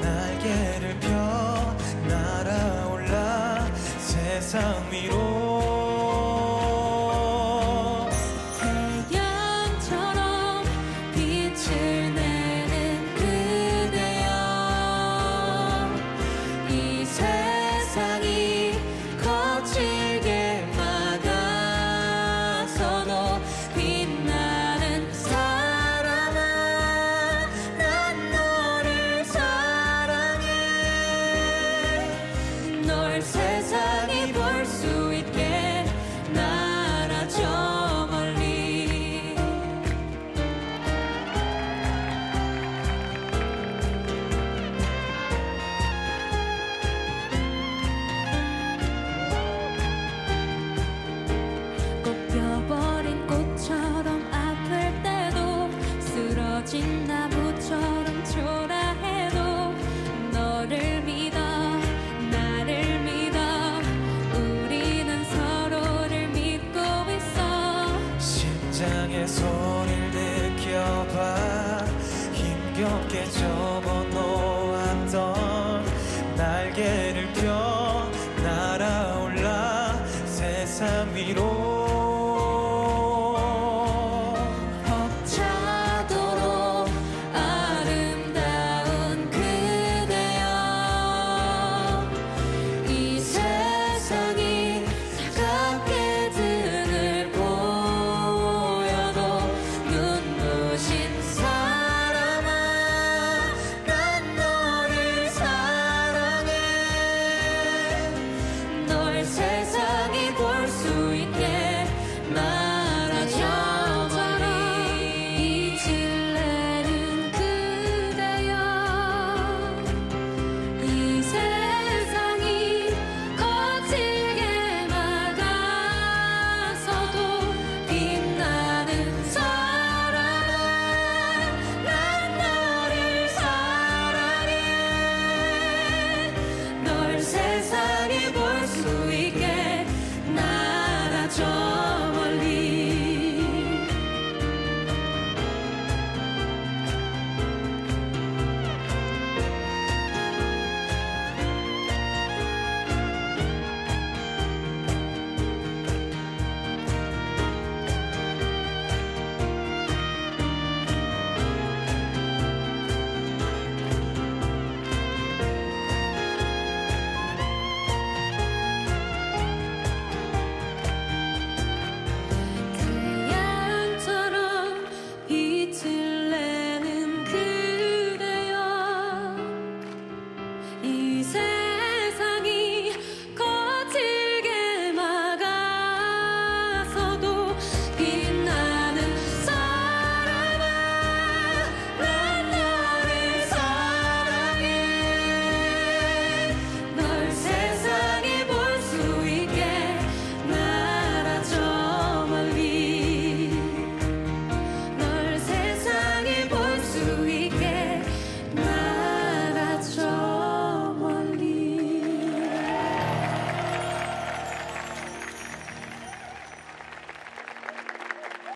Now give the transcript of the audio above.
날개를 펴 날아올라 세상 위로 손을 느껴봐. 힘겹게 접어놓았던 날개를 펴